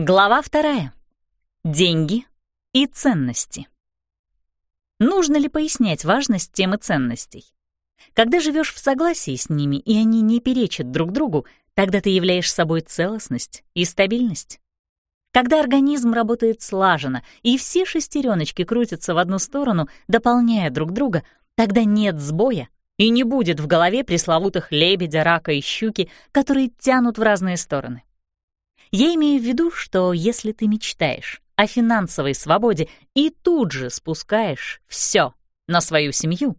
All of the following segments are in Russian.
Глава вторая. Деньги и ценности. Нужно ли пояснять важность темы ценностей? Когда живешь в согласии с ними, и они не перечат друг другу, тогда ты являешь собой целостность и стабильность. Когда организм работает слаженно, и все шестереночки крутятся в одну сторону, дополняя друг друга, тогда нет сбоя, и не будет в голове пресловутых лебедя, рака и щуки, которые тянут в разные стороны. Я имею в виду, что если ты мечтаешь о финансовой свободе и тут же спускаешь все на свою семью,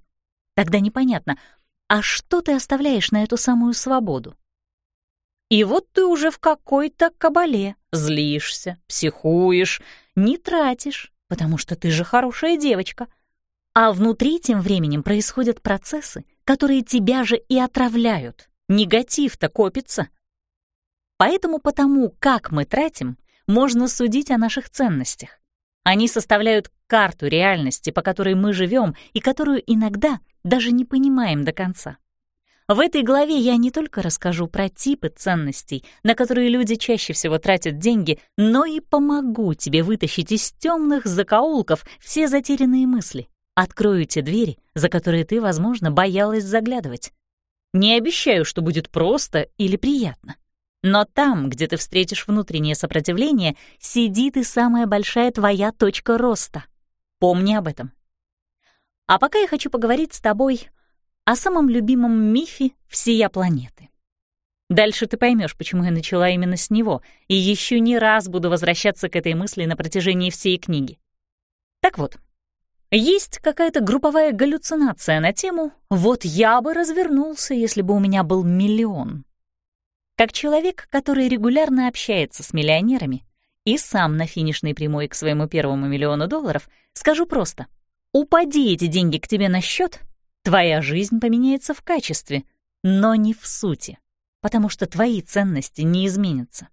тогда непонятно, а что ты оставляешь на эту самую свободу? И вот ты уже в какой-то кабале, злишься, психуешь, не тратишь, потому что ты же хорошая девочка. А внутри тем временем происходят процессы, которые тебя же и отравляют. Негатив-то копится — Поэтому потому, как мы тратим, можно судить о наших ценностях. Они составляют карту реальности, по которой мы живем и которую иногда даже не понимаем до конца. В этой главе я не только расскажу про типы ценностей, на которые люди чаще всего тратят деньги, но и помогу тебе вытащить из темных закоулков все затерянные мысли. Открою те двери, за которые ты, возможно, боялась заглядывать. Не обещаю, что будет просто или приятно. Но там, где ты встретишь внутреннее сопротивление, сидит и самая большая твоя точка роста. Помни об этом. А пока я хочу поговорить с тобой о самом любимом мифе всея планеты. Дальше ты поймешь, почему я начала именно с него, и еще не раз буду возвращаться к этой мысли на протяжении всей книги. Так вот, есть какая-то групповая галлюцинация на тему «Вот я бы развернулся, если бы у меня был миллион». Как человек, который регулярно общается с миллионерами и сам на финишной прямой к своему первому миллиону долларов, скажу просто. Упади эти деньги к тебе на счет, твоя жизнь поменяется в качестве, но не в сути, потому что твои ценности не изменятся.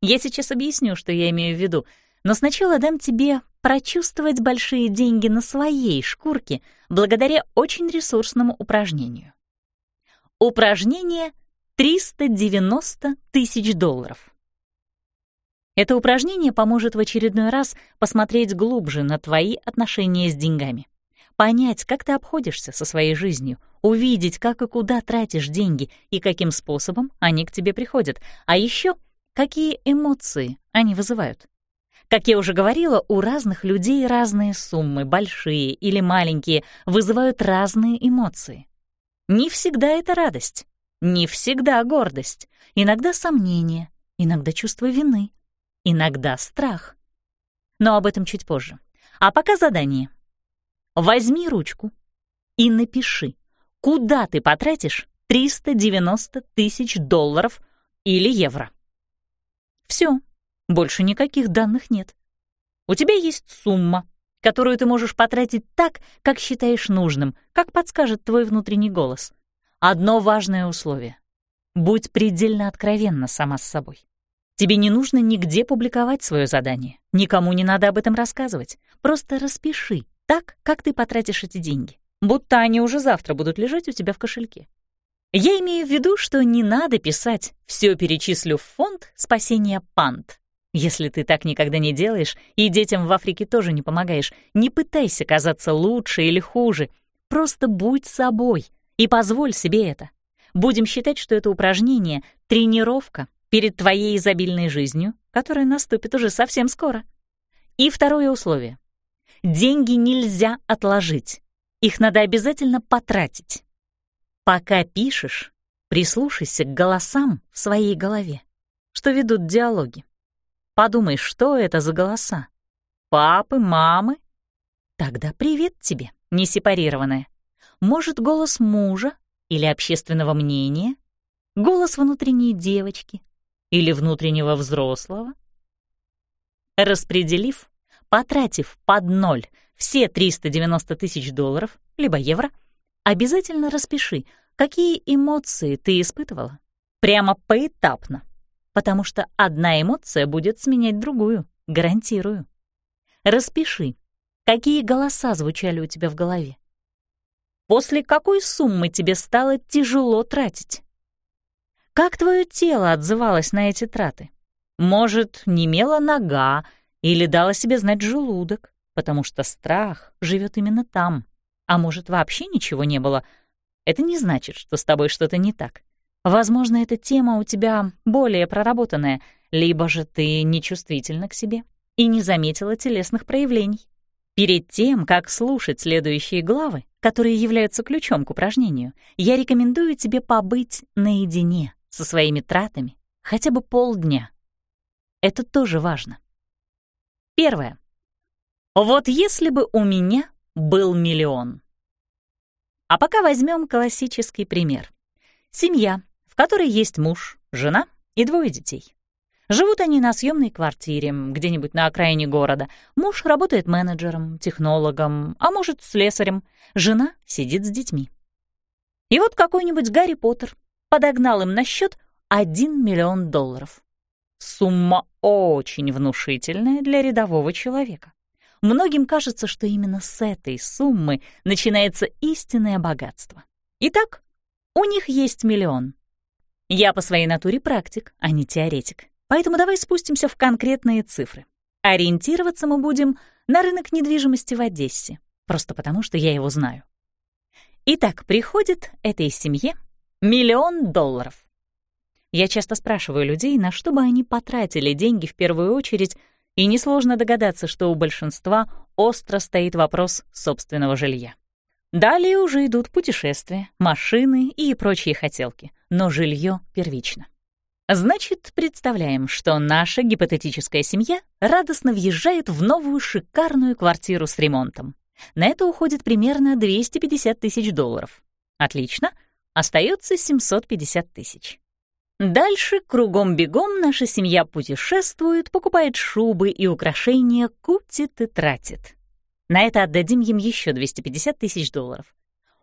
Я сейчас объясню, что я имею в виду, но сначала дам тебе прочувствовать большие деньги на своей шкурке благодаря очень ресурсному упражнению. Упражнение — 390 тысяч долларов. Это упражнение поможет в очередной раз посмотреть глубже на твои отношения с деньгами, понять, как ты обходишься со своей жизнью, увидеть, как и куда тратишь деньги и каким способом они к тебе приходят, а еще какие эмоции они вызывают. Как я уже говорила, у разных людей разные суммы, большие или маленькие, вызывают разные эмоции. Не всегда это радость. Не всегда гордость, иногда сомнение, иногда чувство вины, иногда страх. Но об этом чуть позже. А пока задание. Возьми ручку и напиши, куда ты потратишь 390 тысяч долларов или евро. Все, больше никаких данных нет. У тебя есть сумма, которую ты можешь потратить так, как считаешь нужным, как подскажет твой внутренний голос — Одно важное условие. Будь предельно откровенна сама с собой. Тебе не нужно нигде публиковать свое задание. Никому не надо об этом рассказывать. Просто распиши так, как ты потратишь эти деньги. Будто они уже завтра будут лежать у тебя в кошельке. Я имею в виду, что не надо писать «все перечислю в фонд спасения панд». Если ты так никогда не делаешь и детям в Африке тоже не помогаешь, не пытайся казаться лучше или хуже. Просто будь собой, и позволь себе это. Будем считать, что это упражнение — тренировка перед твоей изобильной жизнью, которая наступит уже совсем скоро. И второе условие. Деньги нельзя отложить. Их надо обязательно потратить. Пока пишешь, прислушайся к голосам в своей голове, что ведут диалоги. Подумай, что это за голоса? Папы, мамы? Тогда привет тебе, несепарированная. Может, голос мужа или общественного мнения? Голос внутренней девочки или внутреннего взрослого? Распределив, потратив под ноль все 390 тысяч долларов, либо евро, обязательно распиши, какие эмоции ты испытывала. Прямо поэтапно, потому что одна эмоция будет сменять другую, гарантирую. Распиши, какие голоса звучали у тебя в голове. После какой суммы тебе стало тяжело тратить? Как твое тело отзывалось на эти траты? Может, немела нога или дала себе знать желудок, потому что страх живет именно там. А может, вообще ничего не было. Это не значит, что с тобой что-то не так. Возможно, эта тема у тебя более проработанная, либо же ты нечувствительна к себе и не заметила телесных проявлений. Перед тем, как слушать следующие главы, которые являются ключом к упражнению, я рекомендую тебе побыть наедине со своими тратами хотя бы полдня. Это тоже важно. Первое. Вот если бы у меня был миллион. А пока возьмем классический пример. Семья, в которой есть муж, жена и двое детей. Живут они на съемной квартире, где-нибудь на окраине города. Муж работает менеджером, технологом, а может, слесарем. Жена сидит с детьми. И вот какой-нибудь Гарри Поттер подогнал им на счет 1 миллион долларов. Сумма очень внушительная для рядового человека. Многим кажется, что именно с этой суммы начинается истинное богатство. Итак, у них есть миллион. Я по своей натуре практик, а не теоретик. Поэтому давай спустимся в конкретные цифры. Ориентироваться мы будем на рынок недвижимости в Одессе, просто потому что я его знаю. Итак, приходит этой семье миллион долларов. Я часто спрашиваю людей, на что бы они потратили деньги в первую очередь, и несложно догадаться, что у большинства остро стоит вопрос собственного жилья. Далее уже идут путешествия, машины и прочие хотелки, но жилье первично. Значит, представляем, что наша гипотетическая семья радостно въезжает в новую шикарную квартиру с ремонтом. На это уходит примерно 250 тысяч долларов. Отлично, остается 750 тысяч. Дальше кругом-бегом наша семья путешествует, покупает шубы и украшения, кутит и тратит. На это отдадим им еще 250 тысяч долларов.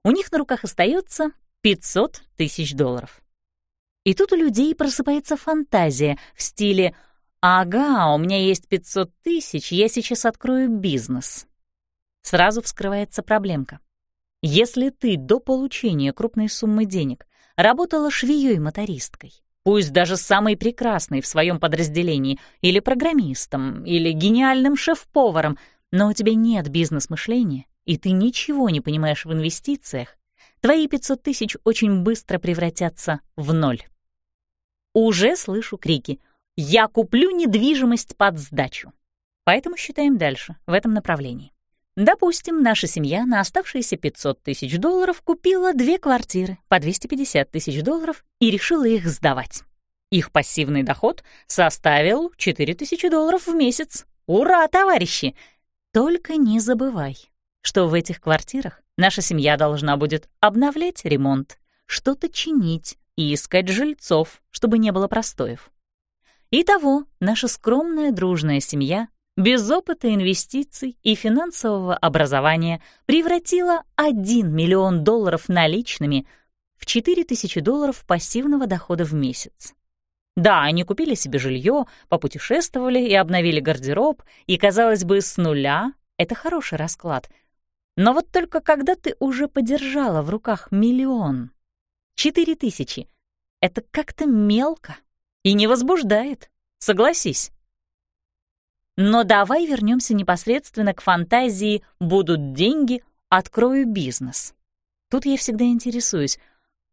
У них на руках остается 500 тысяч долларов. И тут у людей просыпается фантазия в стиле «Ага, у меня есть 500 тысяч, я сейчас открою бизнес». Сразу вскрывается проблемка. Если ты до получения крупной суммы денег работала швеей-мотористкой, пусть даже самой прекрасной в своем подразделении, или программистом, или гениальным шеф-поваром, но у тебя нет бизнес-мышления, и ты ничего не понимаешь в инвестициях, твои 500 тысяч очень быстро превратятся в ноль. Уже слышу крики «Я куплю недвижимость под сдачу». Поэтому считаем дальше, в этом направлении. Допустим, наша семья на оставшиеся 500 тысяч долларов купила две квартиры по 250 тысяч долларов и решила их сдавать. Их пассивный доход составил 4 тысячи долларов в месяц. Ура, товарищи! Только не забывай, что в этих квартирах наша семья должна будет обновлять ремонт, что-то чинить, и искать жильцов, чтобы не было простоев. Итого, наша скромная дружная семья без опыта инвестиций и финансового образования превратила 1 миллион долларов наличными в 4 тысячи долларов пассивного дохода в месяц. Да, они купили себе жилье, попутешествовали и обновили гардероб, и, казалось бы, с нуля — это хороший расклад. Но вот только когда ты уже подержала в руках миллион, Четыре тысячи. Это как-то мелко и не возбуждает, согласись. Но давай вернемся непосредственно к фантазии «будут деньги, открою бизнес». Тут я всегда интересуюсь,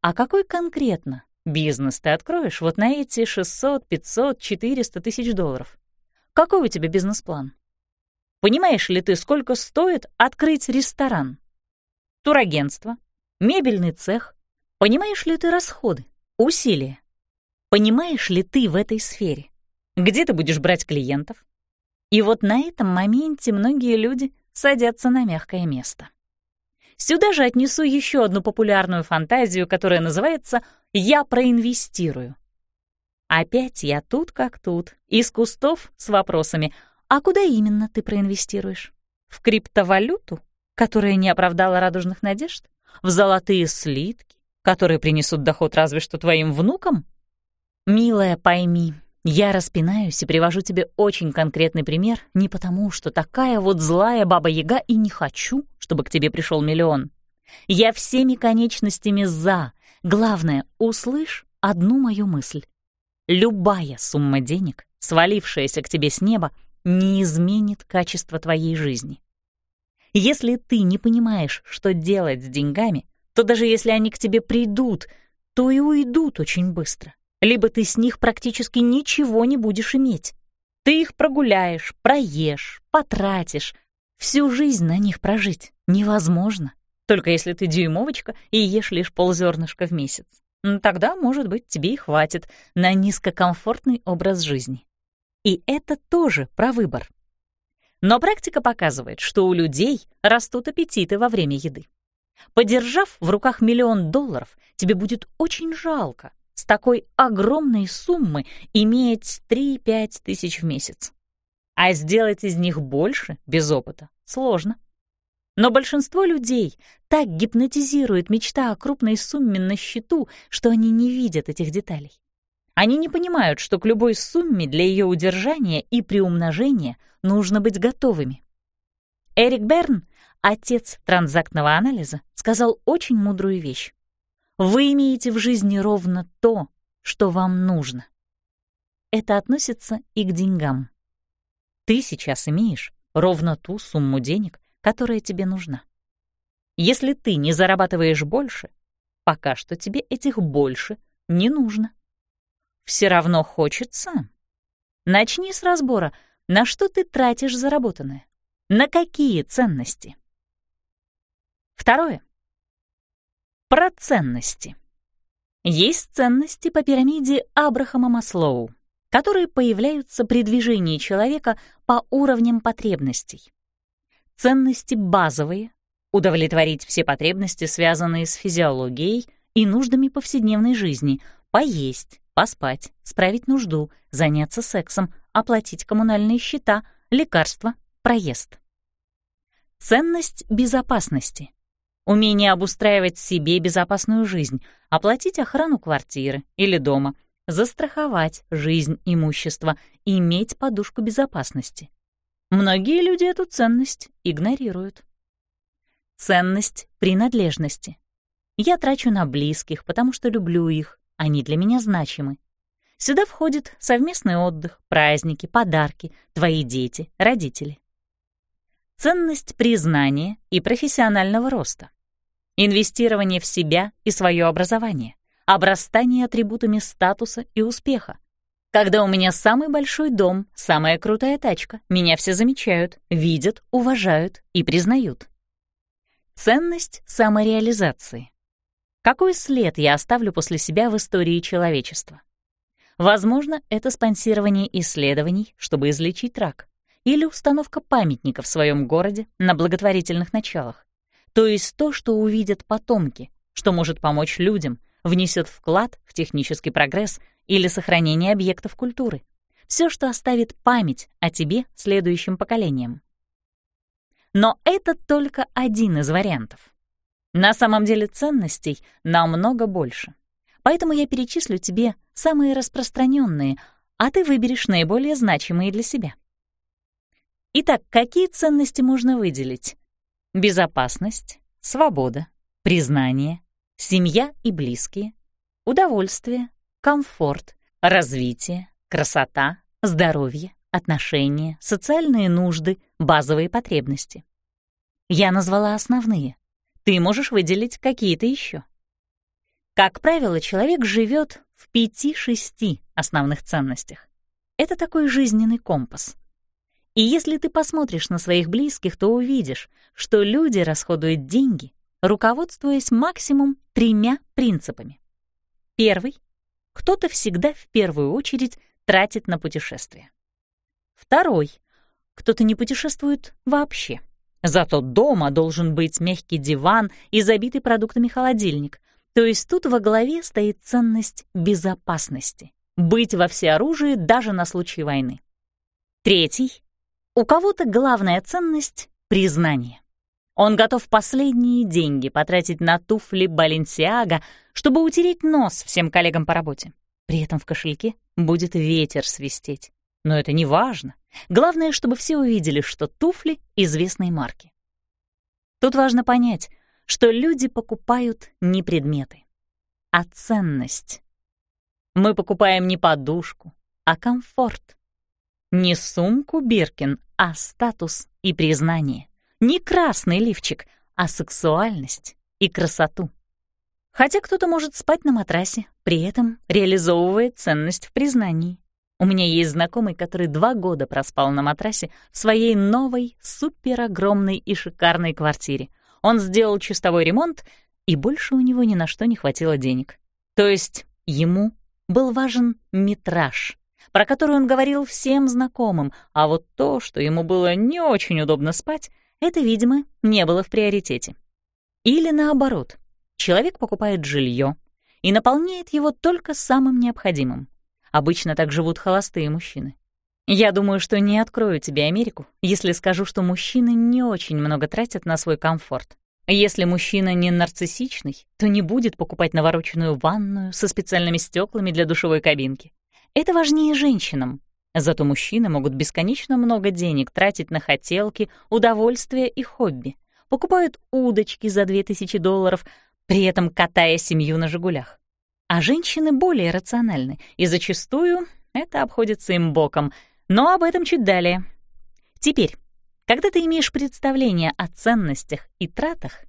а какой конкретно бизнес ты откроешь вот на эти 600, 500, 400 тысяч долларов? Какой у тебя бизнес-план? Понимаешь ли ты, сколько стоит открыть ресторан? Турагентство, мебельный цех, Понимаешь ли ты расходы, усилия? Понимаешь ли ты в этой сфере? Где ты будешь брать клиентов? И вот на этом моменте многие люди садятся на мягкое место. Сюда же отнесу еще одну популярную фантазию, которая называется «Я проинвестирую». Опять я тут как тут, из кустов с вопросами «А куда именно ты проинвестируешь? В криптовалюту, которая не оправдала радужных надежд? В золотые слитки? Которые принесут доход разве что твоим внукам? Милая, пойми, я распинаюсь и привожу тебе очень конкретный пример не потому, что такая вот злая баба-яга и не хочу, чтобы к тебе пришел миллион. Я всеми конечностями «за». Главное, услышь одну мою мысль. Любая сумма денег свалившаяся к тебе с неба, не изменит качество твоей жизни. Если ты не понимаешь, что делать с деньгами, то даже если они к тебе придут, то и уйдут очень быстро. Либо ты с них практически ничего не будешь иметь. Ты их прогуляешь, проешь, потратишь. Всю жизнь на них прожить невозможно, только если ты дюймовочка и ешь лишь ползернышка в месяц. Тогда, может быть, тебе и хватит на низкокомфортный образ жизни. И это тоже про выбор. Но практика показывает, что у людей растут аппетиты во время еды. Подержав в руках миллион долларов, тебе будет очень жалко с такой огромной суммы иметь 3-5 тысяч в месяц. А сделать из них больше без опыта сложно. Но большинство людей так гипнотизирует мечта о крупной сумме на счету, что они не видят этих деталей. Они не понимают, что к любой сумме для ее удержания и приумножения нужно быть готовыми. Эрик Берн, отец транзактного анализа, сказал очень мудрую вещь. Вы имеете в жизни ровно то, что вам нужно. Это относится и к деньгам. Ты сейчас имеешь ровно ту сумму денег, которая тебе нужна. Если ты не зарабатываешь больше, пока что тебе этих больше не нужно все равно хочется? Начни с разбора, на что ты тратишь заработанное, на какие ценности. Второе. Про ценности. Есть ценности по пирамиде Абрахама Маслоу, которые появляются при движении человека по уровням потребностей. Ценности базовые — удовлетворить все потребности, связанные с физиологией и нуждами повседневной жизни, поесть, поспать, справить нужду, заняться сексом, оплатить коммунальные счета, лекарства, проезд. Ценность безопасности. Умение обустраивать себе безопасную жизнь, оплатить охрану квартиры или дома, застраховать жизнь, имущество, иметь подушку безопасности. Многие люди эту ценность игнорируют. Ценность принадлежности. Я трачу на близких, потому что люблю их, они для меня значимы. Сюда входит совместный отдых, праздники, подарки, твои дети, родители. Ценность признания и профессионального роста. Инвестирование в себя и свое образование. Обрастание атрибутами статуса и успеха. Когда у меня самый большой дом, самая крутая тачка, меня все замечают, видят, уважают и признают. Ценность самореализации. Какой след я оставлю после себя в истории человечества? Возможно, это спонсирование исследований, чтобы излечить рак, или установка памятника в своем городе на благотворительных началах. То есть то, что увидят потомки, что может помочь людям, внесет вклад в технический прогресс или сохранение объектов культуры. Все, что оставит память о тебе следующим поколениям. Но это только один из вариантов. На самом деле ценностей намного больше. Поэтому я перечислю тебе самые распространенные, а ты выберешь наиболее значимые для себя. Итак, какие ценности можно выделить? Безопасность, свобода, признание, семья и близкие, удовольствие, комфорт, развитие, красота, здоровье, отношения, социальные нужды, базовые потребности. Я назвала основные — ты можешь выделить какие-то еще. Как правило, человек живет в пяти-шести основных ценностях. Это такой жизненный компас. И если ты посмотришь на своих близких, то увидишь, что люди расходуют деньги, руководствуясь максимум тремя принципами. Первый — кто-то всегда в первую очередь тратит на путешествия. Второй — кто-то не путешествует вообще. Зато дома должен быть мягкий диван и забитый продуктами холодильник. То есть тут во главе стоит ценность безопасности. Быть во всеоружии даже на случай войны. Третий. У кого-то главная ценность — признание. Он готов последние деньги потратить на туфли Баленсиага, чтобы утереть нос всем коллегам по работе. При этом в кошельке будет ветер свистеть. Но это не важно. Главное, чтобы все увидели, что туфли известной марки. Тут важно понять, что люди покупают не предметы, а ценность. Мы покупаем не подушку, а комфорт, Не сумку Биркин, а статус и признание. Не красный лифчик, а сексуальность и красоту. Хотя кто-то может спать на матрасе, при этом реализовывая ценность в признании. У меня есть знакомый, который два года проспал на матрасе в своей новой, суперогромной и шикарной квартире. Он сделал чистовой ремонт, и больше у него ни на что не хватило денег. То есть ему был важен метраж, про который он говорил всем знакомым, а вот то, что ему было не очень удобно спать, это, видимо, не было в приоритете. Или наоборот, человек покупает жилье и наполняет его только самым необходимым. Обычно так живут холостые мужчины. Я думаю, что не открою тебе Америку, если скажу, что мужчины не очень много тратят на свой комфорт. Если мужчина не нарциссичный, то не будет покупать навороченную ванную со специальными стеклами для душевой кабинки. Это важнее женщинам. Зато мужчины могут бесконечно много денег тратить на хотелки, удовольствия и хобби. Покупают удочки за 2000 долларов, при этом катая семью на «Жигулях». А женщины более рациональны, и зачастую это обходится им боком. Но об этом чуть далее. Теперь, когда ты имеешь представление о ценностях и тратах,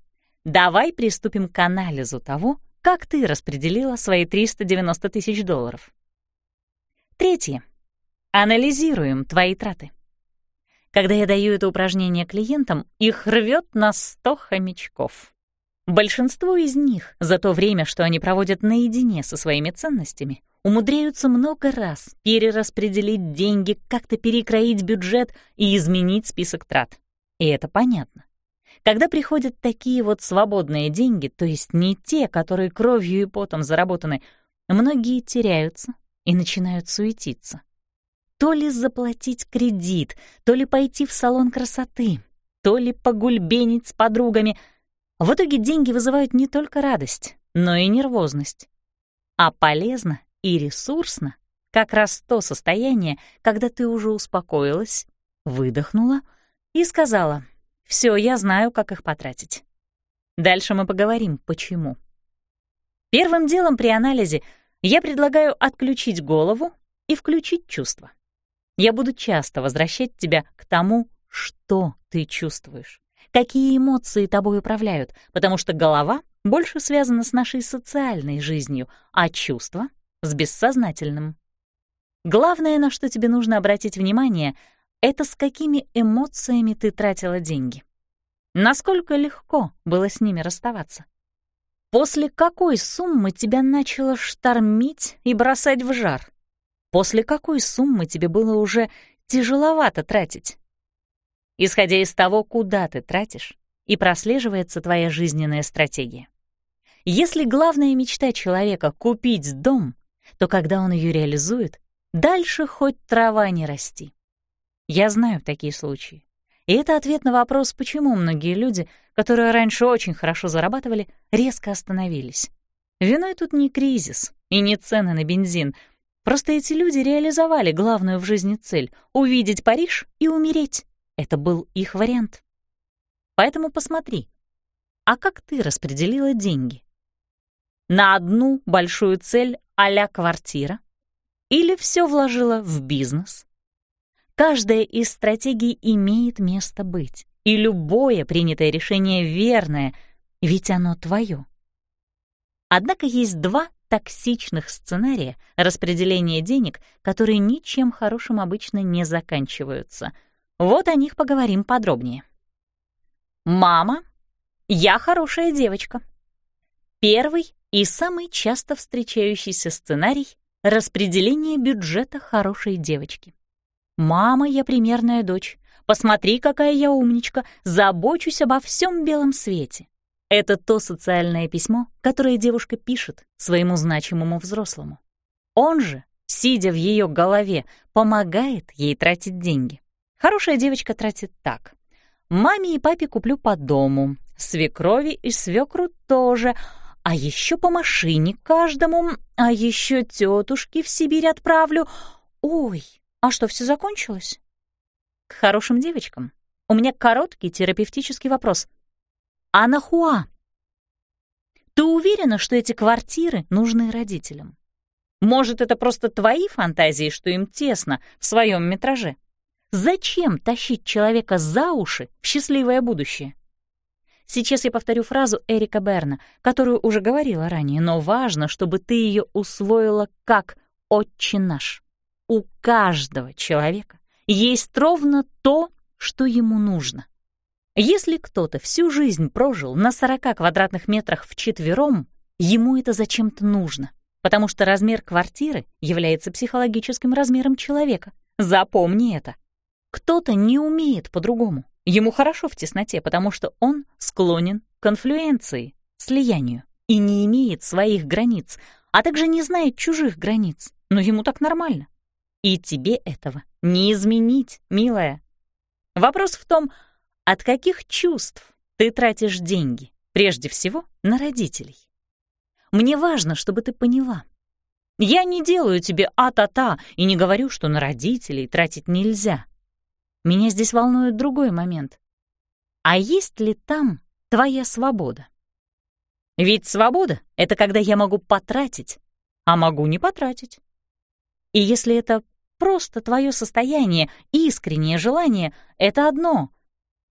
давай приступим к анализу того, как ты распределила свои 390 тысяч долларов. Третье. Анализируем твои траты. Когда я даю это упражнение клиентам, их рвет на 100 хомячков. Большинство из них за то время, что они проводят наедине со своими ценностями, умудряются много раз перераспределить деньги, как-то перекроить бюджет и изменить список трат. И это понятно. Когда приходят такие вот свободные деньги, то есть не те, которые кровью и потом заработаны, многие теряются и начинают суетиться. То ли заплатить кредит, то ли пойти в салон красоты, то ли погульбенить с подругами. В итоге деньги вызывают не только радость, но и нервозность. А полезно и ресурсно как раз то состояние, когда ты уже успокоилась, выдохнула и сказала «Всё, я знаю, как их потратить». Дальше мы поговорим, почему. Первым делом при анализе — я предлагаю отключить голову и включить чувства. Я буду часто возвращать тебя к тому, что ты чувствуешь, какие эмоции тобой управляют, потому что голова больше связана с нашей социальной жизнью, а чувства — с бессознательным. Главное, на что тебе нужно обратить внимание, это с какими эмоциями ты тратила деньги. Насколько легко было с ними расставаться. После какой суммы тебя начало штормить и бросать в жар? После какой суммы тебе было уже тяжеловато тратить? Исходя из того, куда ты тратишь, и прослеживается твоя жизненная стратегия. Если главная мечта человека — купить дом, то когда он ее реализует, дальше хоть трава не расти. Я знаю такие случаи. И это ответ на вопрос, почему многие люди, которые раньше очень хорошо зарабатывали, резко остановились. Виной тут не кризис и не цены на бензин. Просто эти люди реализовали главную в жизни цель — увидеть Париж и умереть. Это был их вариант. Поэтому посмотри, а как ты распределила деньги? На одну большую цель а квартира? Или все вложила в бизнес? Каждая из стратегий имеет место быть, и любое принятое решение верное, ведь оно твое. Однако есть два токсичных сценария распределения денег, которые ничем хорошим обычно не заканчиваются. Вот о них поговорим подробнее. «Мама, я хорошая девочка». Первый и самый часто встречающийся сценарий — распределение бюджета хорошей девочки. «Мама, я примерная дочь. Посмотри, какая я умничка. Забочусь обо всем белом свете». Это то социальное письмо, которое девушка пишет своему значимому взрослому. Он же, сидя в ее голове, помогает ей тратить деньги. Хорошая девочка тратит так. Маме и папе куплю по дому, свекрови и свекру тоже, а еще по машине каждому, а еще тетушки в Сибирь отправлю. Ой, а что, все закончилось? К хорошим девочкам. У меня короткий терапевтический вопрос. А нахуа? Ты уверена, что эти квартиры нужны родителям? Может, это просто твои фантазии, что им тесно в своем метраже? Зачем тащить человека за уши в счастливое будущее? Сейчас я повторю фразу Эрика Берна, которую уже говорила ранее, но важно, чтобы ты ее усвоила как «отче наш». У каждого человека есть ровно то, что ему нужно. Если кто-то всю жизнь прожил на 40 квадратных метрах вчетвером, ему это зачем-то нужно потому что размер квартиры является психологическим размером человека. Запомни это. Кто-то не умеет по-другому. Ему хорошо в тесноте, потому что он склонен к конфлюенции, слиянию, и не имеет своих границ, а также не знает чужих границ. Но ему так нормально. И тебе этого не изменить, милая. Вопрос в том, от каких чувств ты тратишь деньги, прежде всего на родителей. Мне важно, чтобы ты поняла. Я не делаю тебе а-та-та и не говорю, что на родителей тратить нельзя. Меня здесь волнует другой момент. А есть ли там твоя свобода? Ведь свобода — это когда я могу потратить, а могу не потратить. И если это просто твое состояние, искреннее желание — это одно.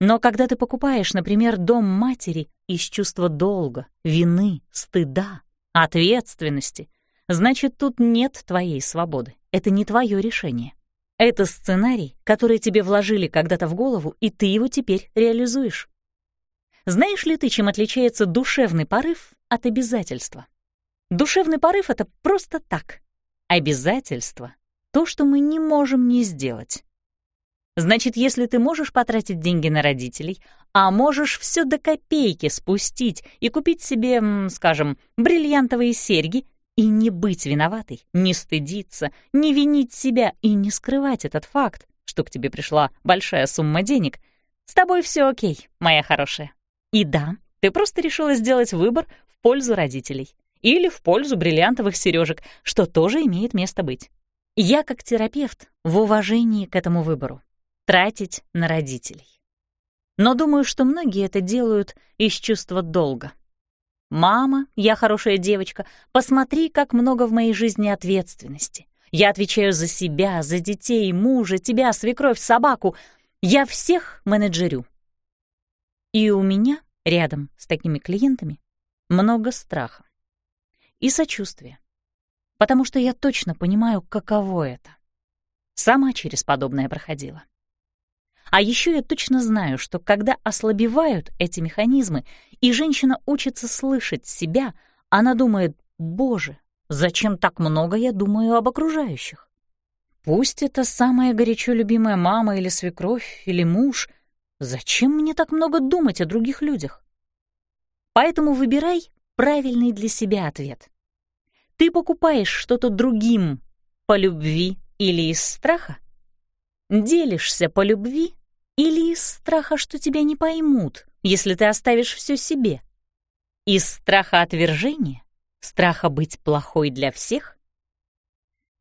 Но когда ты покупаешь, например, дом матери из чувства долга, вины, стыда, ответственности, значит, тут нет твоей свободы. Это не твое решение. Это сценарий, который тебе вложили когда-то в голову, и ты его теперь реализуешь. Знаешь ли ты, чем отличается душевный порыв от обязательства? Душевный порыв — это просто так. Обязательство — то, что мы не можем не сделать. Значит, если ты можешь потратить деньги на родителей, а можешь все до копейки спустить и купить себе, скажем, бриллиантовые серьги и не быть виноватой, не стыдиться, не винить себя и не скрывать этот факт, что к тебе пришла большая сумма денег, с тобой все окей, моя хорошая. И да, ты просто решила сделать выбор в пользу родителей или в пользу бриллиантовых сережек, что тоже имеет место быть. Я, как терапевт, в уважении к этому выбору тратить на родителей. Но думаю, что многие это делают из чувства долга. «Мама, я хорошая девочка, посмотри, как много в моей жизни ответственности. Я отвечаю за себя, за детей, мужа, тебя, свекровь, собаку. Я всех менеджерю». И у меня рядом с такими клиентами много страха и сочувствия, потому что я точно понимаю, каково это. Сама через подобное проходила. А еще я точно знаю, что когда ослабевают эти механизмы, и женщина учится слышать себя, она думает, «Боже, зачем так много я думаю об окружающих?» Пусть это самая горячо любимая мама или свекровь, или муж, зачем мне так много думать о других людях? Поэтому выбирай правильный для себя ответ. Ты покупаешь что-то другим по любви или из страха? Делишься по любви или из страха, что тебя не поймут, если ты оставишь все себе? Из страха отвержения? Страха быть плохой для всех?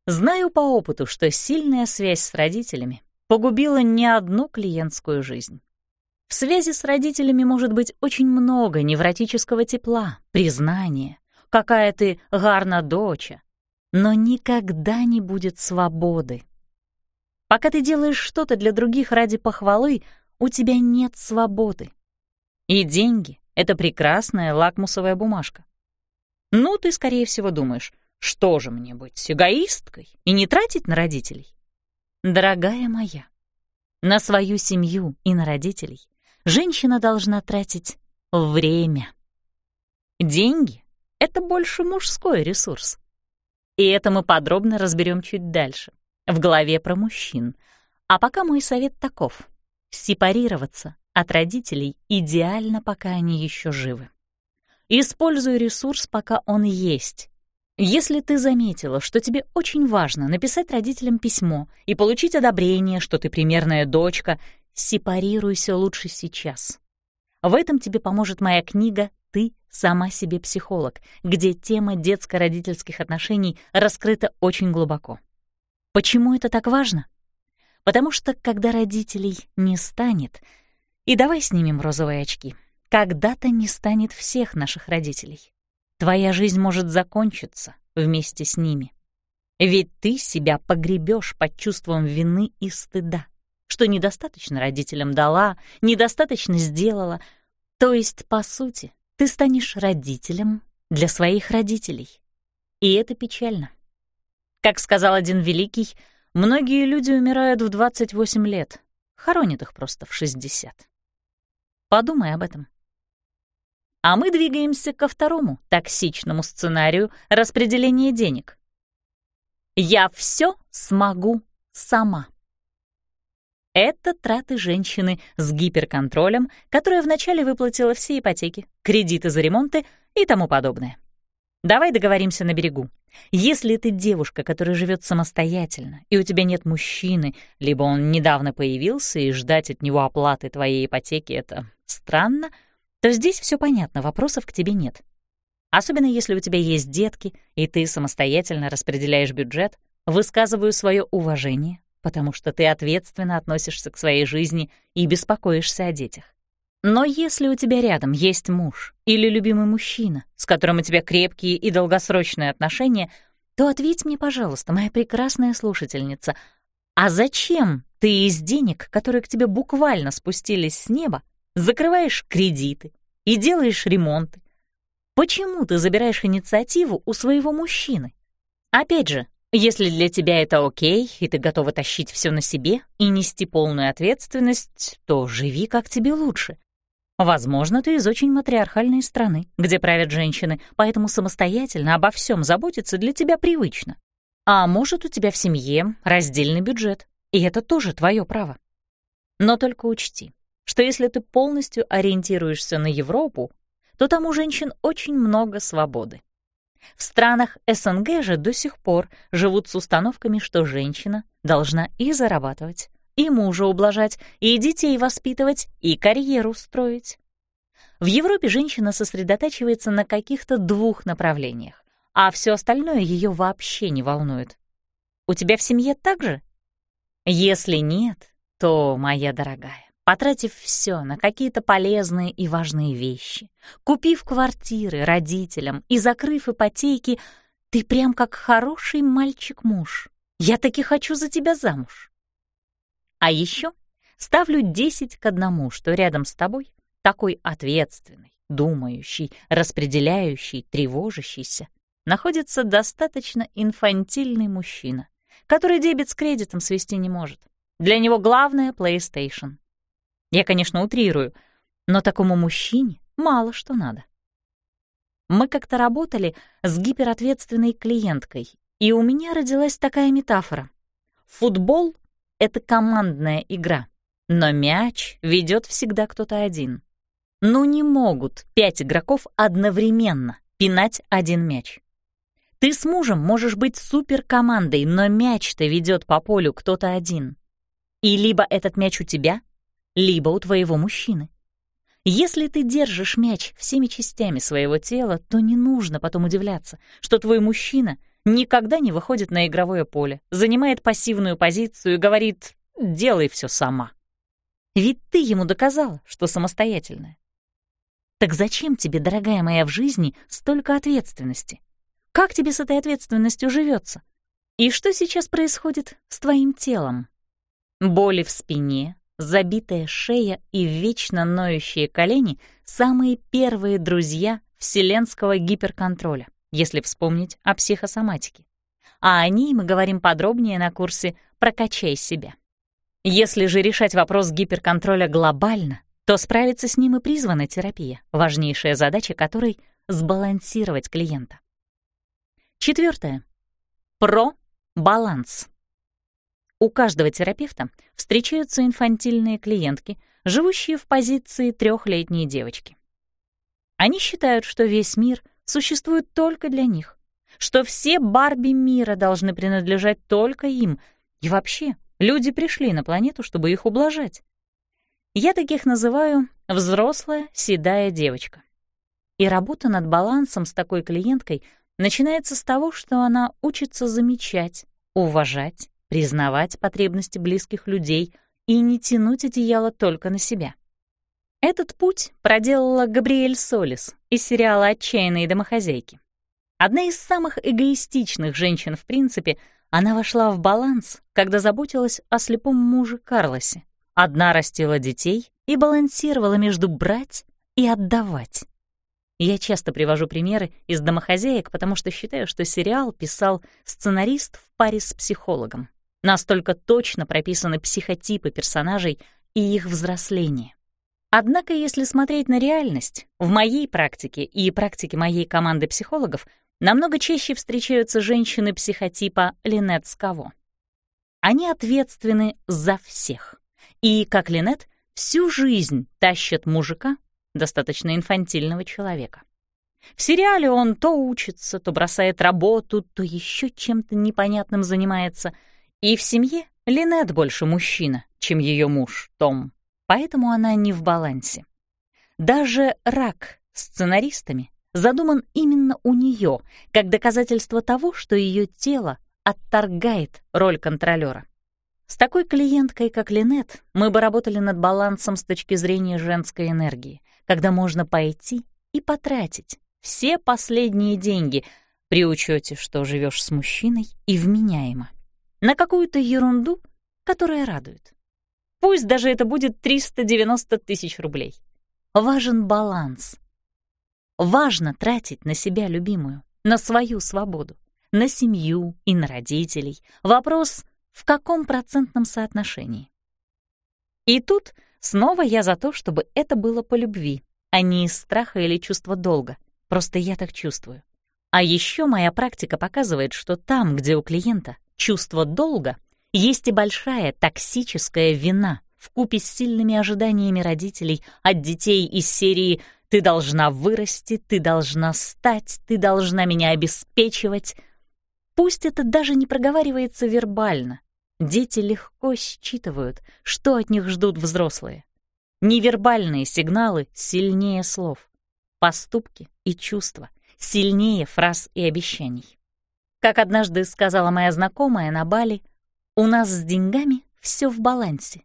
Знаю по опыту, что сильная связь с родителями погубила не одну клиентскую жизнь. В связи с родителями может быть очень много невротического тепла, признания, какая ты гарна доча, но никогда не будет свободы, Пока ты делаешь что-то для других ради похвалы, у тебя нет свободы. И деньги — это прекрасная лакмусовая бумажка. Ну, ты, скорее всего, думаешь, что же мне быть эгоисткой и не тратить на родителей? Дорогая моя, на свою семью и на родителей женщина должна тратить время. Деньги — это больше мужской ресурс. И это мы подробно разберем чуть дальше в главе про мужчин. А пока мой совет таков — сепарироваться от родителей идеально, пока они еще живы. Используй ресурс, пока он есть. Если ты заметила, что тебе очень важно написать родителям письмо и получить одобрение, что ты примерная дочка, сепарируйся лучше сейчас. В этом тебе поможет моя книга «Ты сама себе психолог», где тема детско-родительских отношений раскрыта очень глубоко. Почему это так важно? Потому что, когда родителей не станет, и давай снимем розовые очки, когда-то не станет всех наших родителей. Твоя жизнь может закончиться вместе с ними. Ведь ты себя погребешь под чувством вины и стыда, что недостаточно родителям дала, недостаточно сделала. То есть, по сути, ты станешь родителем для своих родителей. И это печально. Как сказал один великий, многие люди умирают в 28 лет, хоронят их просто в 60. Подумай об этом. А мы двигаемся ко второму токсичному сценарию распределения денег. Я все смогу сама. Это траты женщины с гиперконтролем, которая вначале выплатила все ипотеки, кредиты за ремонты и тому подобное. Давай договоримся на берегу. Если ты девушка, которая живет самостоятельно, и у тебя нет мужчины, либо он недавно появился, и ждать от него оплаты твоей ипотеки — это странно, то здесь все понятно, вопросов к тебе нет. Особенно если у тебя есть детки, и ты самостоятельно распределяешь бюджет, высказываю свое уважение, потому что ты ответственно относишься к своей жизни и беспокоишься о детях. Но если у тебя рядом есть муж или любимый мужчина, с которым у тебя крепкие и долгосрочные отношения, то ответь мне, пожалуйста, моя прекрасная слушательница, а зачем ты из денег, которые к тебе буквально спустились с неба, закрываешь кредиты и делаешь ремонты, Почему ты забираешь инициативу у своего мужчины? Опять же, если для тебя это окей, и ты готова тащить все на себе и нести полную ответственность, то живи как тебе лучше. Возможно, ты из очень матриархальной страны, где правят женщины, поэтому самостоятельно обо всем заботиться для тебя привычно. А может, у тебя в семье раздельный бюджет, и это тоже твое право. Но только учти, что если ты полностью ориентируешься на Европу, то там у женщин очень много свободы. В странах СНГ же до сих пор живут с установками, что женщина должна и зарабатывать, и мужа ублажать, и детей воспитывать, и карьеру строить. В Европе женщина сосредотачивается на каких-то двух направлениях, а все остальное ее вообще не волнует. У тебя в семье так же? Если нет, то, моя дорогая, потратив все на какие-то полезные и важные вещи, купив квартиры родителям и закрыв ипотеки, ты прям как хороший мальчик-муж. Я таки хочу за тебя замуж. А еще ставлю 10 к одному, что рядом с тобой такой ответственный, думающий, распределяющий, тревожащийся, находится достаточно инфантильный мужчина, который дебет с кредитом свести не может. Для него главное — PlayStation. Я, конечно, утрирую, но такому мужчине мало что надо. Мы как-то работали с гиперответственной клиенткой, и у меня родилась такая метафора. Футбол — это командная игра, но мяч ведет всегда кто-то один. Ну не могут пять игроков одновременно пинать один мяч. Ты с мужем можешь быть суперкомандой, но мяч-то ведет по полю кто-то один. И либо этот мяч у тебя, либо у твоего мужчины. Если ты держишь мяч всеми частями своего тела, то не нужно потом удивляться, что твой мужчина никогда не выходит на игровое поле, занимает пассивную позицию и говорит «делай все сама». Ведь ты ему доказала, что самостоятельная. Так зачем тебе, дорогая моя, в жизни столько ответственности? Как тебе с этой ответственностью живется? И что сейчас происходит с твоим телом? Боли в спине, забитая шея и вечно ноющие колени — самые первые друзья вселенского гиперконтроля, если вспомнить о психосоматике. А о ней мы говорим подробнее на курсе «Прокачай себя». Если же решать вопрос гиперконтроля глобально, то справиться с ним и призвана терапия, важнейшая задача которой — сбалансировать клиента. Четвертое. Про баланс. У каждого терапевта встречаются инфантильные клиентки, живущие в позиции трехлетней девочки. Они считают, что весь мир существует только для них, что все Барби мира должны принадлежать только им, и вообще люди пришли на планету, чтобы их ублажать. Я таких называю «взрослая седая девочка». И работа над балансом с такой клиенткой начинается с того, что она учится замечать, уважать признавать потребности близких людей и не тянуть одеяло только на себя. Этот путь проделала Габриэль Солис из сериала «Отчаянные домохозяйки». Одна из самых эгоистичных женщин в принципе, она вошла в баланс, когда заботилась о слепом муже Карлосе. Одна растила детей и балансировала между брать и отдавать. Я часто привожу примеры из «Домохозяек», потому что считаю, что сериал писал сценарист в паре с психологом. Настолько точно прописаны психотипы персонажей и их взросление. Однако, если смотреть на реальность, в моей практике и практике моей команды психологов намного чаще встречаются женщины психотипа Линет Скаво. Они ответственны за всех. И, как Линет, всю жизнь тащат мужика достаточно инфантильного человека. В сериале он то учится, то бросает работу, то еще чем-то непонятным занимается. И в семье Линет больше мужчина, чем ее муж Том, поэтому она не в балансе. Даже рак сценаристами задуман именно у нее, как доказательство того, что ее тело отторгает роль контролера. С такой клиенткой, как Линет, мы бы работали над балансом с точки зрения женской энергии — когда можно пойти и потратить все последние деньги при учете, что живешь с мужчиной и вменяемо, на какую-то ерунду, которая радует. Пусть даже это будет 390 тысяч рублей. Важен баланс. Важно тратить на себя любимую, на свою свободу, на семью и на родителей. Вопрос, в каком процентном соотношении. И тут Снова я за то, чтобы это было по любви, а не из страха или чувства долга. Просто я так чувствую. А еще моя практика показывает, что там, где у клиента чувство долга, есть и большая токсическая вина в купе с сильными ожиданиями родителей от детей из серии «ты должна вырасти», «ты должна стать», «ты должна меня обеспечивать». Пусть это даже не проговаривается вербально, Дети легко считывают, что от них ждут взрослые. Невербальные сигналы сильнее слов, поступки и чувства сильнее фраз и обещаний. Как однажды сказала моя знакомая на Бали, «У нас с деньгами все в балансе.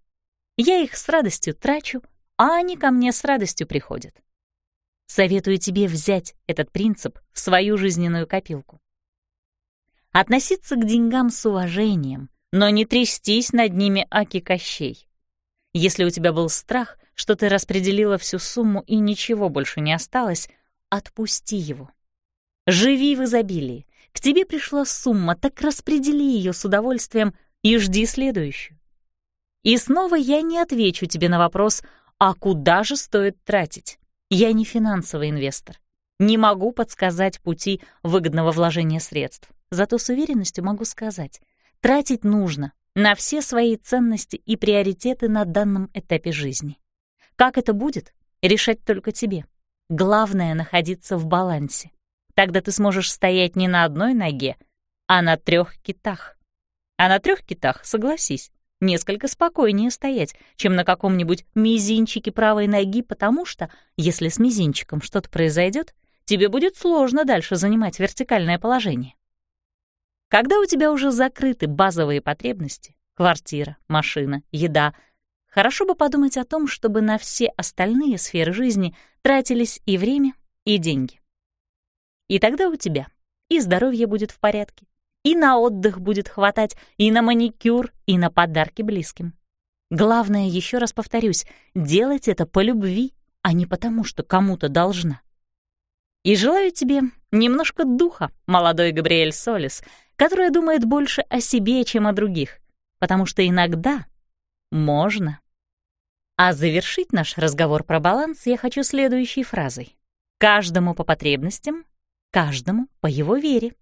Я их с радостью трачу, а они ко мне с радостью приходят». Советую тебе взять этот принцип в свою жизненную копилку. Относиться к деньгам с уважением, но не трястись над ними аки Кощей. Если у тебя был страх, что ты распределила всю сумму и ничего больше не осталось, отпусти его. Живи в изобилии. К тебе пришла сумма, так распредели ее с удовольствием и жди следующую. И снова я не отвечу тебе на вопрос, а куда же стоит тратить? Я не финансовый инвестор. Не могу подсказать пути выгодного вложения средств. Зато с уверенностью могу сказать — Тратить нужно на все свои ценности и приоритеты на данном этапе жизни. Как это будет, решать только тебе. Главное — находиться в балансе. Тогда ты сможешь стоять не на одной ноге, а на трех китах. А на трех китах, согласись, несколько спокойнее стоять, чем на каком-нибудь мизинчике правой ноги, потому что, если с мизинчиком что-то произойдет, тебе будет сложно дальше занимать вертикальное положение. Когда у тебя уже закрыты базовые потребности — квартира, машина, еда — хорошо бы подумать о том, чтобы на все остальные сферы жизни тратились и время, и деньги. И тогда у тебя и здоровье будет в порядке, и на отдых будет хватать, и на маникюр, и на подарки близким. Главное, еще раз повторюсь, делать это по любви, а не потому, что кому-то должна. И желаю тебе немножко духа, молодой Габриэль Солис, которая думает больше о себе, чем о других, потому что иногда можно. А завершить наш разговор про баланс я хочу следующей фразой. Каждому по потребностям, каждому по его вере.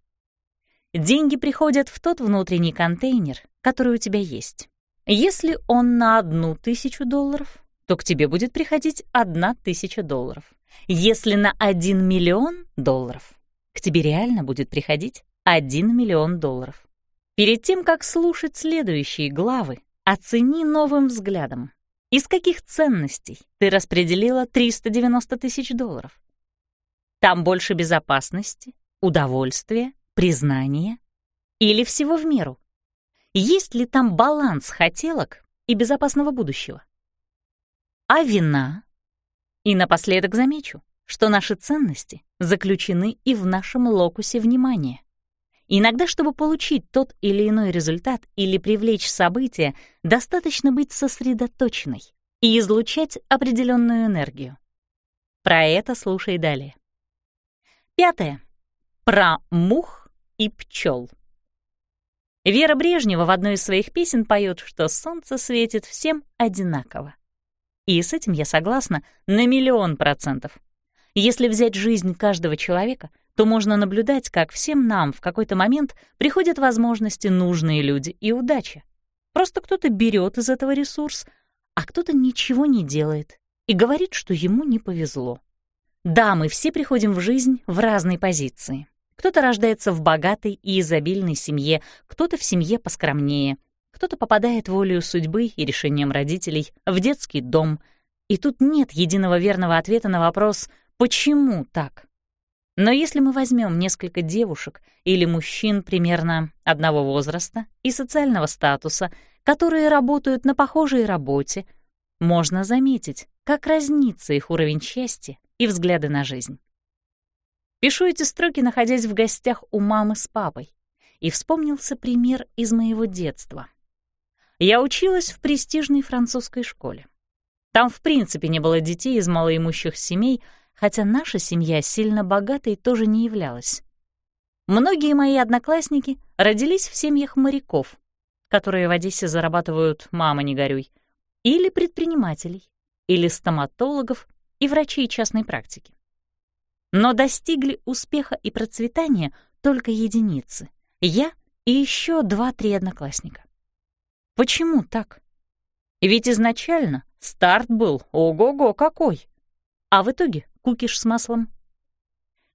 Деньги приходят в тот внутренний контейнер, который у тебя есть. Если он на одну тысячу долларов, то к тебе будет приходить одна тысяча долларов. Если на один миллион долларов, к тебе реально будет приходить 1 миллион долларов. Перед тем, как слушать следующие главы, оцени новым взглядом, из каких ценностей ты распределила 390 тысяч долларов. Там больше безопасности, удовольствия, признания или всего в меру? Есть ли там баланс хотелок и безопасного будущего? А вина? И напоследок замечу, что наши ценности заключены и в нашем локусе внимания. Иногда, чтобы получить тот или иной результат или привлечь события, достаточно быть сосредоточенной и излучать определенную энергию. Про это слушай далее. Пятое. Про мух и пчел. Вера Брежнева в одной из своих песен поет, что солнце светит всем одинаково. И с этим я согласна на миллион процентов. Если взять жизнь каждого человека, то можно наблюдать, как всем нам в какой-то момент приходят возможности нужные люди и удача. Просто кто-то берет из этого ресурс, а кто-то ничего не делает и говорит, что ему не повезло. Да, мы все приходим в жизнь в разной позиции. Кто-то рождается в богатой и изобильной семье, кто-то в семье поскромнее, кто-то попадает волею судьбы и решением родителей в детский дом. И тут нет единого верного ответа на вопрос «почему так?». Но если мы возьмем несколько девушек или мужчин примерно одного возраста и социального статуса, которые работают на похожей работе, можно заметить, как разнится их уровень счастья и взгляды на жизнь. Пишу эти строки, находясь в гостях у мамы с папой, и вспомнился пример из моего детства. Я училась в престижной французской школе. Там в принципе не было детей из малоимущих семей, хотя наша семья сильно богатой тоже не являлась. Многие мои одноклассники родились в семьях моряков, которые в Одессе зарабатывают «мама, не горюй», или предпринимателей, или стоматологов и врачей частной практики. Но достигли успеха и процветания только единицы. Я и еще два-три одноклассника. Почему так? Ведь изначально старт был ого-го какой. А в итоге кукиш с маслом.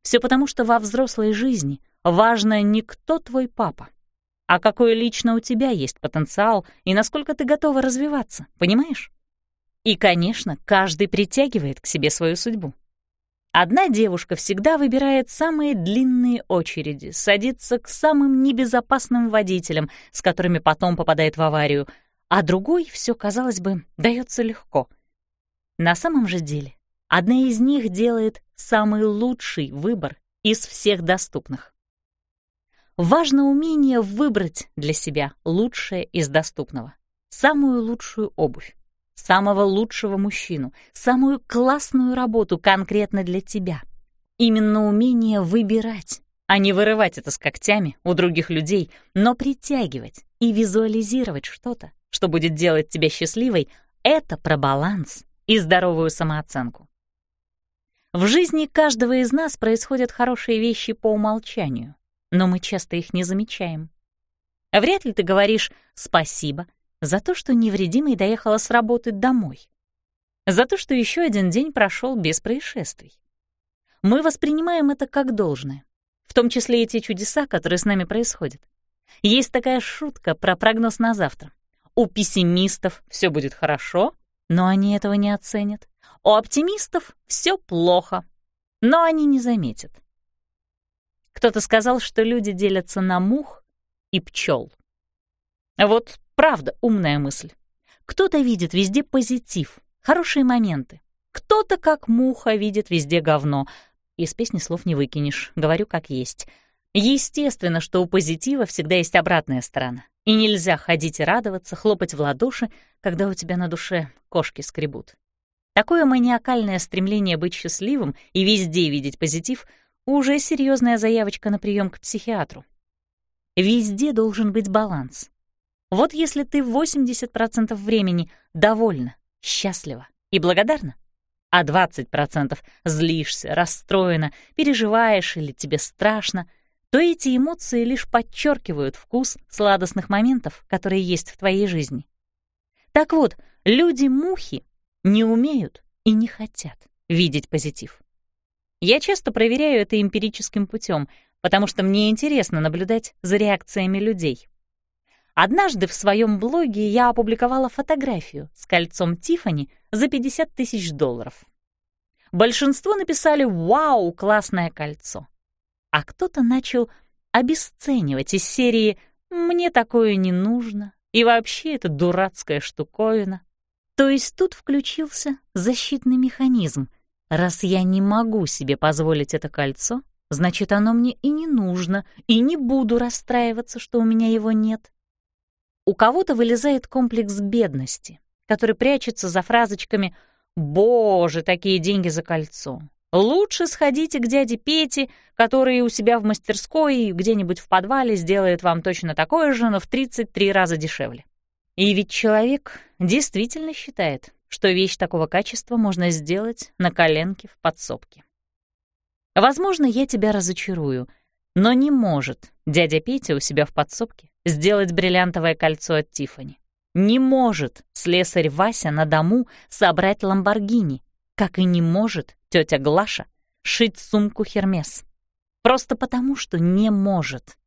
Все потому, что во взрослой жизни важно не кто твой папа, а какой лично у тебя есть потенциал и насколько ты готова развиваться, понимаешь? И, конечно, каждый притягивает к себе свою судьбу. Одна девушка всегда выбирает самые длинные очереди, садится к самым небезопасным водителям, с которыми потом попадает в аварию, а другой все, казалось бы, дается легко. На самом же деле Одна из них делает самый лучший выбор из всех доступных. Важно умение выбрать для себя лучшее из доступного, самую лучшую обувь, самого лучшего мужчину, самую классную работу конкретно для тебя. Именно умение выбирать, а не вырывать это с когтями у других людей, но притягивать и визуализировать что-то, что будет делать тебя счастливой, это про баланс и здоровую самооценку. В жизни каждого из нас происходят хорошие вещи по умолчанию, но мы часто их не замечаем. Вряд ли ты говоришь «спасибо» за то, что невредимый доехала с работы домой, за то, что еще один день прошел без происшествий. Мы воспринимаем это как должное, в том числе и те чудеса, которые с нами происходят. Есть такая шутка про прогноз на завтра. У пессимистов все будет хорошо, но они этого не оценят. У оптимистов все плохо, но они не заметят. Кто-то сказал, что люди делятся на мух и пчел. Вот правда умная мысль. Кто-то видит везде позитив, хорошие моменты. Кто-то, как муха, видит везде говно. Из песни слов не выкинешь, говорю как есть. Естественно, что у позитива всегда есть обратная сторона. И нельзя ходить и радоваться, хлопать в ладоши, когда у тебя на душе кошки скребут. Такое маниакальное стремление быть счастливым и везде видеть позитив — уже серьезная заявочка на прием к психиатру. Везде должен быть баланс. Вот если ты 80% времени довольна, счастлива и благодарна, а 20% злишься, расстроена, переживаешь или тебе страшно, то эти эмоции лишь подчеркивают вкус сладостных моментов, которые есть в твоей жизни. Так вот, люди-мухи не умеют и не хотят видеть позитив. Я часто проверяю это эмпирическим путем, потому что мне интересно наблюдать за реакциями людей. Однажды в своем блоге я опубликовала фотографию с кольцом Тифани за 50 тысяч долларов. Большинство написали «Вау, классное кольцо!», а кто-то начал обесценивать из серии «Мне такое не нужно», и вообще это дурацкая штуковина. То есть тут включился защитный механизм. Раз я не могу себе позволить это кольцо, значит, оно мне и не нужно, и не буду расстраиваться, что у меня его нет. У кого-то вылезает комплекс бедности, который прячется за фразочками «Боже, такие деньги за кольцо! Лучше сходите к дяде Пете, который у себя в мастерской где-нибудь в подвале сделает вам точно такое же, но в 33 раза дешевле». И ведь человек действительно считает, что вещь такого качества можно сделать на коленке в подсобке. Возможно, я тебя разочарую, но не может дядя Петя у себя в подсобке сделать бриллиантовое кольцо от Тифани. Не может слесарь Вася на дому собрать ламборгини, как и не может тетя Глаша шить сумку Хермес. Просто потому, что не может.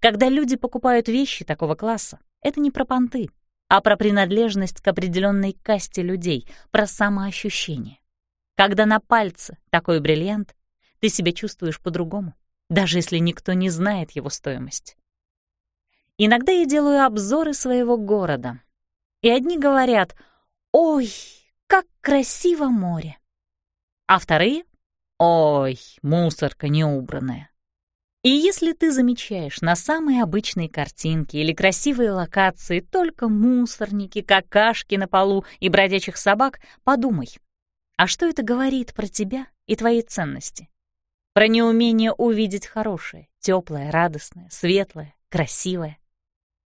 Когда люди покупают вещи такого класса, это не про понты, а про принадлежность к определенной касте людей, про самоощущение. Когда на пальце такой бриллиант, ты себя чувствуешь по-другому, даже если никто не знает его стоимость. Иногда я делаю обзоры своего города, и одни говорят «Ой, как красиво море!» А вторые «Ой, мусорка неубранная!» И если ты замечаешь на самой обычной картинке или красивой локации только мусорники, какашки на полу и бродячих собак, подумай, а что это говорит про тебя и твои ценности? Про неумение увидеть хорошее, теплое, радостное, светлое, красивое.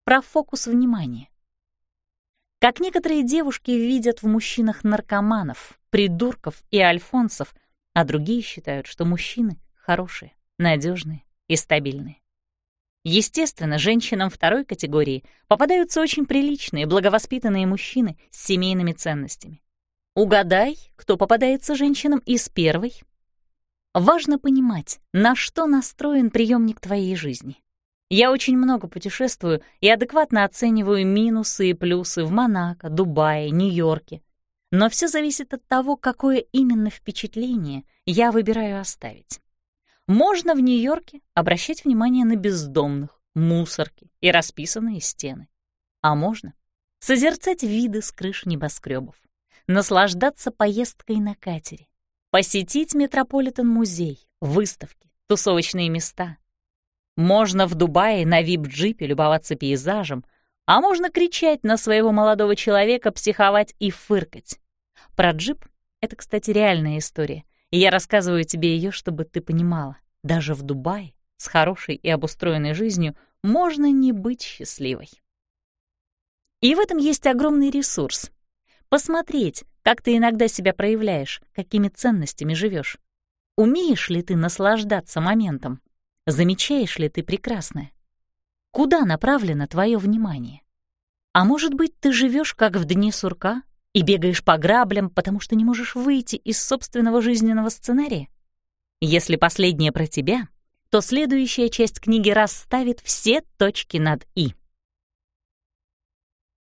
Про фокус внимания. Как некоторые девушки видят в мужчинах наркоманов, придурков и альфонсов, а другие считают, что мужчины хорошие, надежные, и стабильны. Естественно, женщинам второй категории попадаются очень приличные, благовоспитанные мужчины с семейными ценностями. Угадай, кто попадается женщинам из первой. Важно понимать, на что настроен приемник твоей жизни. Я очень много путешествую и адекватно оцениваю минусы и плюсы в Монако, Дубае, Нью-Йорке. Но все зависит от того, какое именно впечатление я выбираю оставить. Можно в Нью-Йорке обращать внимание на бездомных, мусорки и расписанные стены. А можно созерцать виды с крыш небоскребов, наслаждаться поездкой на катере, посетить Метрополитен-музей, выставки, тусовочные места. Можно в Дубае на вип-джипе любоваться пейзажем, а можно кричать на своего молодого человека, психовать и фыркать. Про джип — это, кстати, реальная история. И я рассказываю тебе ее, чтобы ты понимала, даже в Дубае с хорошей и обустроенной жизнью можно не быть счастливой. И в этом есть огромный ресурс. Посмотреть, как ты иногда себя проявляешь, какими ценностями живешь. Умеешь ли ты наслаждаться моментом? Замечаешь ли ты прекрасное? Куда направлено твое внимание? А может быть, ты живешь как в дне сурка и бегаешь по граблям, потому что не можешь выйти из собственного жизненного сценария? Если последнее про тебя, то следующая часть книги расставит все точки над «и».